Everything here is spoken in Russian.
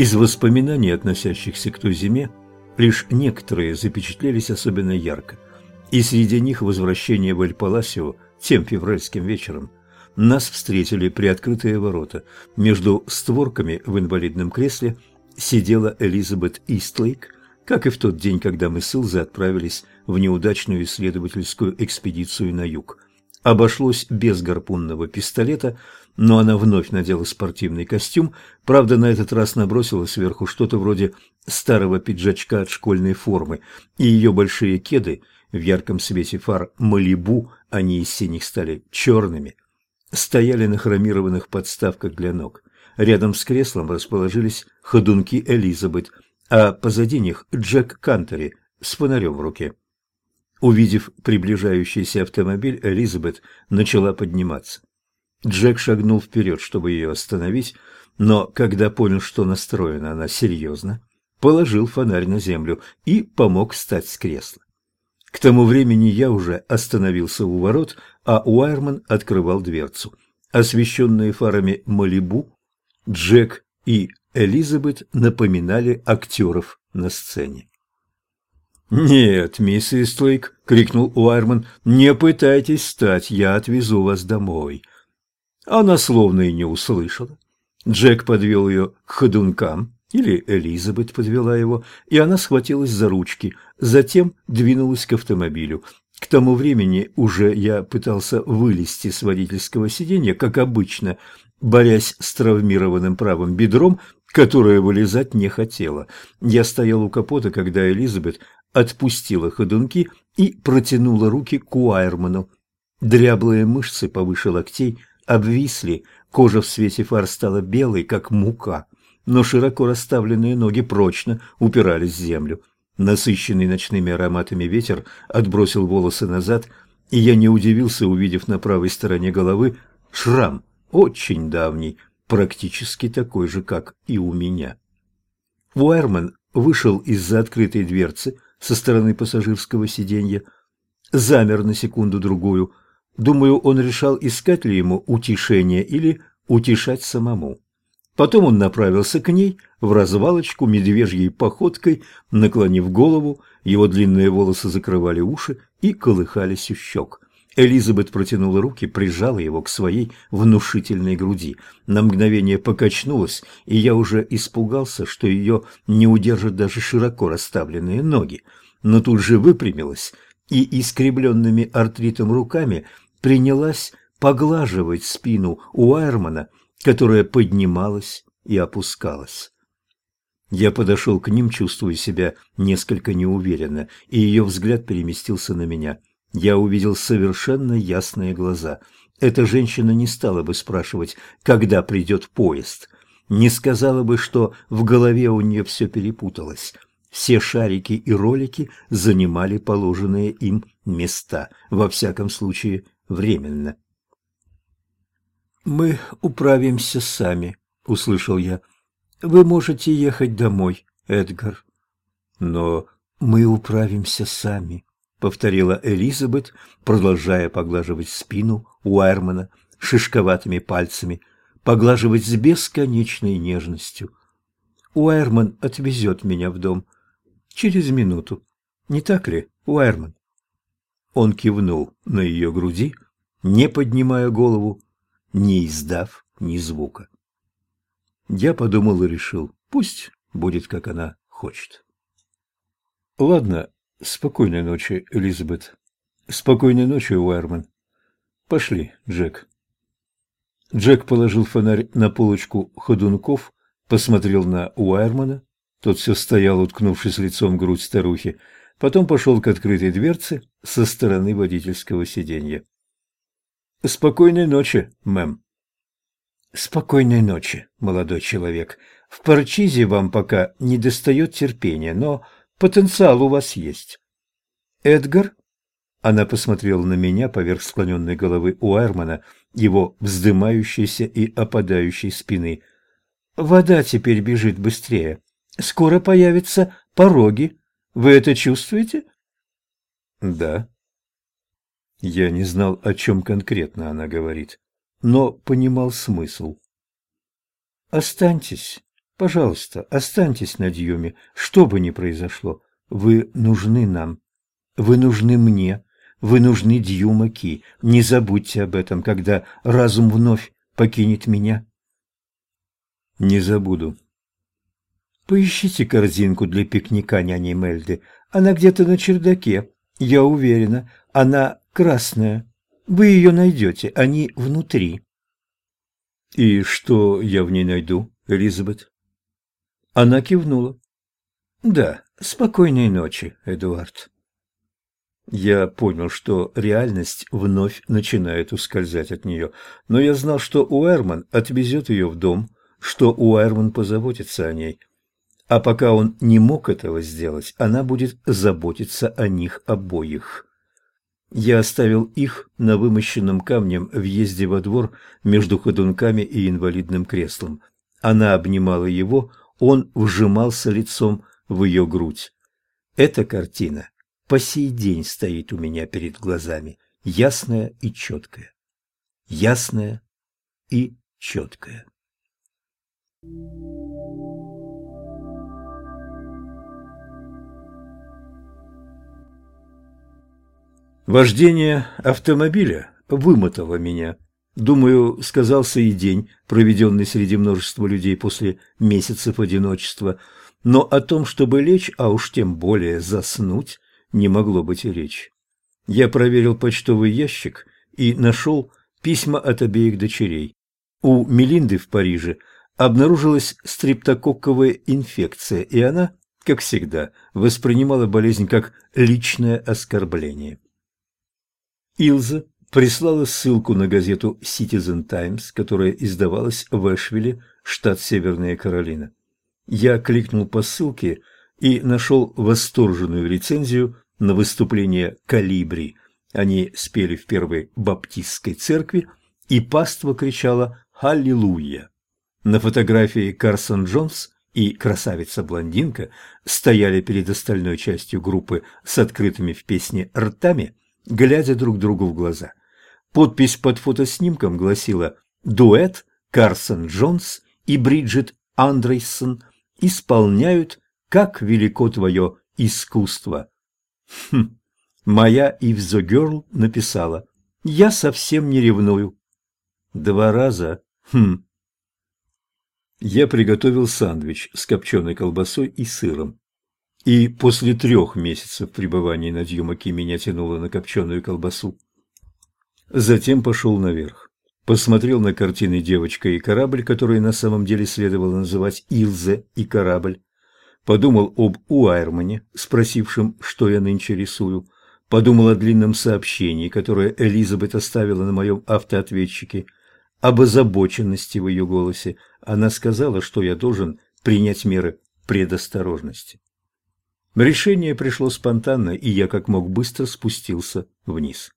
Из воспоминаний, относящихся к той зиме, лишь некоторые запечатлелись особенно ярко, и среди них возвращение в Эль-Паласио тем февральским вечером. Нас встретили приоткрытые ворота. Между створками в инвалидном кресле сидела Элизабет Истлейк, как и в тот день, когда мы с Илзой отправились в неудачную исследовательскую экспедицию на юг. Обошлось без гарпунного пистолета, но она вновь надела спортивный костюм, правда, на этот раз набросила сверху что-то вроде старого пиджачка от школьной формы, и ее большие кеды в ярком свете фар «Малибу», они из синих стали черными, стояли на хромированных подставках для ног. Рядом с креслом расположились ходунки Элизабет, а позади них Джек Кантери с фонарем в руке. Увидев приближающийся автомобиль, Элизабет начала подниматься. Джек шагнул вперед, чтобы ее остановить, но когда понял, что настроена она серьезно, положил фонарь на землю и помог встать с кресла. К тому времени я уже остановился у ворот, а Уайерман открывал дверцу. Освещенные фарами Малибу, Джек и Элизабет напоминали актеров на сцене. «Нет, мисс Истлейк!» — крикнул Уайерман. «Не пытайтесь встать, я отвезу вас домой». Она словно и не услышала. Джек подвел ее к ходункам, или Элизабет подвела его, и она схватилась за ручки, затем двинулась к автомобилю. К тому времени уже я пытался вылезти с водительского сиденья, как обычно, борясь с травмированным правым бедром, которое вылезать не хотело. Я стоял у капота, когда Элизабет отпустила ходунки и протянула руки к Уайерману. Дряблые мышцы повыше локтей обвисли, кожа в свете фар стала белой, как мука, но широко расставленные ноги прочно упирались в землю. Насыщенный ночными ароматами ветер отбросил волосы назад, и я не удивился, увидев на правой стороне головы шрам, очень давний, практически такой же, как и у меня. Уайерман вышел из-за открытой дверцы со стороны пассажирского сиденья, замер на секунду-другую. Думаю, он решал, искать ли ему утешение или утешать самому. Потом он направился к ней в развалочку медвежьей походкой, наклонив голову, его длинные волосы закрывали уши и колыхались у щек. Элизабет протянула руки, прижала его к своей внушительной груди. На мгновение покачнулась, и я уже испугался, что ее не удержат даже широко расставленные ноги. Но тут же выпрямилась и искривленными артритом руками принялась поглаживать спину Уайермана, которая поднималась и опускалась. Я подошел к ним, чувствуя себя несколько неуверенно, и ее взгляд переместился на меня – я увидел совершенно ясные глаза. Эта женщина не стала бы спрашивать, когда придет поезд. Не сказала бы, что в голове у нее все перепуталось. Все шарики и ролики занимали положенные им места, во всяком случае, временно. «Мы управимся сами», — услышал я. «Вы можете ехать домой, Эдгар». «Но мы управимся сами», повторила Элизабет, продолжая поглаживать спину Уайермана шишковатыми пальцами, поглаживать с бесконечной нежностью. Уайерман отвезет меня в дом через минуту. Не так ли, Уайерман? Он кивнул на ее груди, не поднимая голову, не издав ни звука. Я подумал и решил, пусть будет, как она хочет. Ладно, Спокойной ночи, Элизабет. Спокойной ночи, Уайерман. Пошли, Джек. Джек положил фонарь на полочку ходунков, посмотрел на Уайермана. Тот все стоял, уткнувшись лицом в грудь старухи. Потом пошел к открытой дверце со стороны водительского сиденья. «Спокойной ночи, мэм». «Спокойной ночи, молодой человек. В Парчизе вам пока не достает терпения, но Потенциал у вас есть. Эдгар? Она посмотрела на меня поверх склоненной головы Уайрмана, его вздымающейся и опадающей спины. Вода теперь бежит быстрее. Скоро появятся пороги. Вы это чувствуете? Да. Я не знал, о чем конкретно она говорит, но понимал смысл. Останьтесь Пожалуйста, останьтесь на Дьюме, что бы ни произошло. Вы нужны нам. Вы нужны мне. Вы нужны Дьюмаки. Не забудьте об этом, когда разум вновь покинет меня. Не забуду. Поищите корзинку для пикника няни Мельды. Она где-то на чердаке. Я уверена, она красная. Вы ее найдете, они внутри. И что я в ней найду, Элизабет? Она кивнула. Да, спокойной ночи, Эдуард. Я понял, что реальность вновь начинает ускользать от нее, но я знал, что Уэрман отвезет ее в дом, что Уэрман позаботится о ней. А пока он не мог этого сделать, она будет заботиться о них обоих. Я оставил их на вымощенном камнем въезде во двор между ходунками и инвалидным креслом. Она обнимала его, он вжимался лицом в ее грудь. Эта картина по сей день стоит у меня перед глазами, ясная и четкая. Ясная и четкая. Вождение автомобиля вымотало меня. Думаю, сказался и день, проведенный среди множества людей после месяцев одиночества. Но о том, чтобы лечь, а уж тем более заснуть, не могло быть и речи. Я проверил почтовый ящик и нашел письма от обеих дочерей. У Мелинды в Париже обнаружилась стрептококковая инфекция, и она, как всегда, воспринимала болезнь как личное оскорбление. Илза прислала ссылку на газету Citizen Times, которая издавалась в Эшвилле, штат Северная Каролина. Я кликнул по ссылке и нашел восторженную рецензию на выступление «Калибри». Они спели в первой баптистской церкви, и паства кричала «Халлелуя!». На фотографии Карсон Джонс и красавица-блондинка стояли перед остальной частью группы с открытыми в песне ртами, глядя друг другу в глаза. Подпись под фотоснимком гласила «Дуэт Карсон Джонс и Бриджит Андрейсон исполняют «Как велико твое искусство». Хм, моя Ив Герл написала «Я совсем не ревную». Два раза. Хм. Я приготовил сандвич с копченой колбасой и сыром. И после трех месяцев пребывания на Дьюмаке меня тянуло на копченую колбасу. Затем пошел наверх. Посмотрел на картины «Девочка и корабль», которые на самом деле следовало называть «Илзе и корабль». Подумал об Уайрмане, спросившем, что я нынче рисую. Подумал о длинном сообщении, которое Элизабет оставила на моем автоответчике. Об озабоченности в ее голосе. Она сказала, что я должен принять меры предосторожности. Решение пришло спонтанно, и я как мог быстро спустился вниз.